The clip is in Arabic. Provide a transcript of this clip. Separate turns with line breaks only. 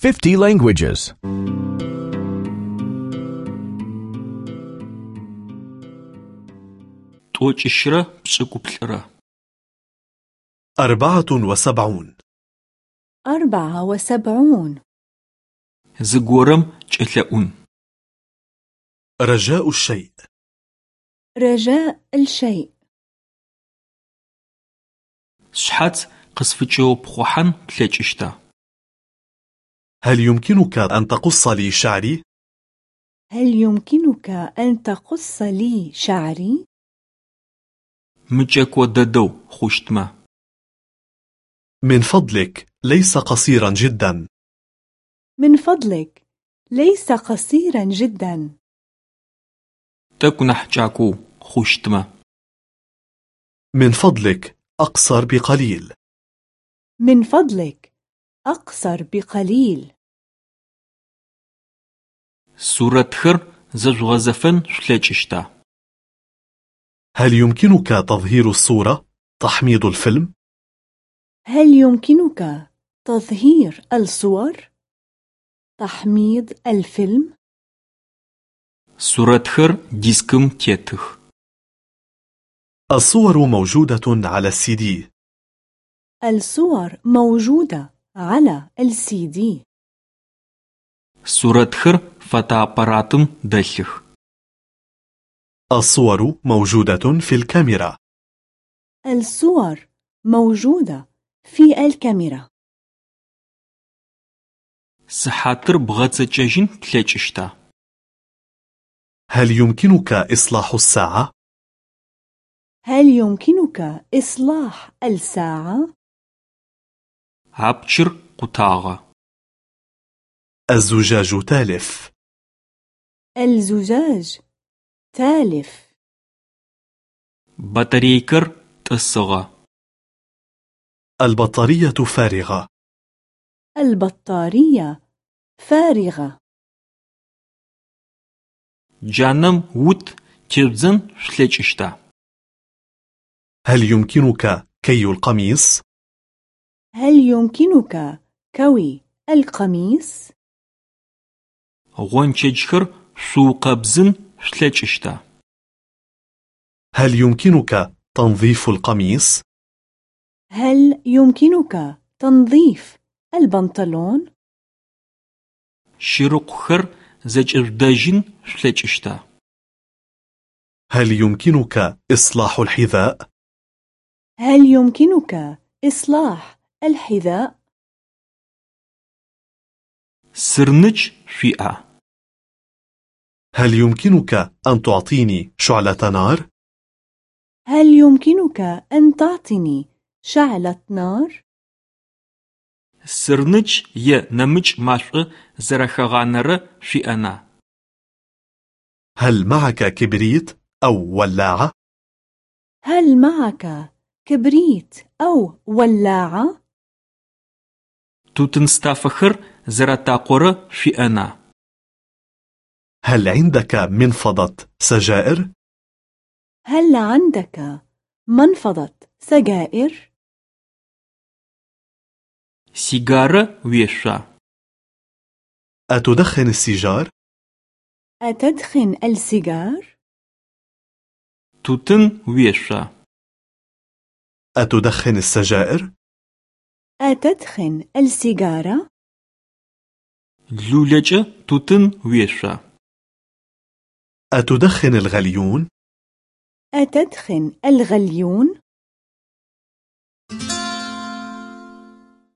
50 languages.
100 بشكوبلرا
74 74
زغورم تشلاون
رجاء الشيء.
رجاء الشيء.
شحات قصفچو بخوحن تلچشتا
هل يمكنك أن تقص لي شعري؟
هل يمكنك أن تقص لي شعري؟
مجك وددو خشتما
من فضلك ليس قصيرا جدا.
من فضلك ليس قصيرا جدا.
تكنح جاكو خشتما
من فضلك أقصر بقليل.
من فضلك أقصر بقليل
صورتخر زجغزفن شلجشتا
هل يمكنك تظهير الصورة؟ تحميض الفيلم؟
هل يمكنك تظهير الصور؟ تحميض الفيلم؟
صورتخر ديسكم تيتخ
الصور موجودة على السي دي
الصور موجودة على السي دي
Сурэтхэр фотоаппаратым дэлъых.
الصور موجودة في الكاميرا
الصور موجودة في الكاميرا
Сыхьатыр бгъэцэкӏэжьын плъэкӏыщта?
هل يمكنك إصلاح الساعة؟
هل يمكنك إصلاح الساعة؟
هابتشر قطاغة
الزجاج تالف.
الزجاج تالف.
بطريكر تسغة
البطارية فارغة.
البطارية فارغة.
جانم ووت تبزن شلجشتا
هل يمكنك كي القميص؟
هل يمكنك كوي القميص؟
غونچجخر سوقبزن شلچشتا
هل يمكنك تنظيف القميص؟
هل يمكنك تنظيف البنطلون؟
شرقخر زجرداجن شلچشتا
هل يمكنك إصلاح الحذاء؟
هل يمكنك إصلاح الحذاء
سرنج فئة
هل يمكنك أن تعطيني شعلة نار؟
هل يمكنك أن تعطيني شعلة نار؟
سرنج ي نمج ماشو زرخغانر فئنا
هل معك كبريت أو ولاعة؟
هل معك كبريت أو ولاعة؟
Тутын стафэхэр зэрэтакъорэ шъуиӏэна?
هل عندك منفضة سجائر؟
هل عندك منفضة سجائر؟
Сигарэ уешъуа?
أتدخن السيجار؟
أتدخن السيجار؟
Тутын уешъуа?
أتدخن السجائر؟
أتدخن السيجارة؟
لولجة توتن ويشا
أتدخن الغليون؟
أتدخن الغليون؟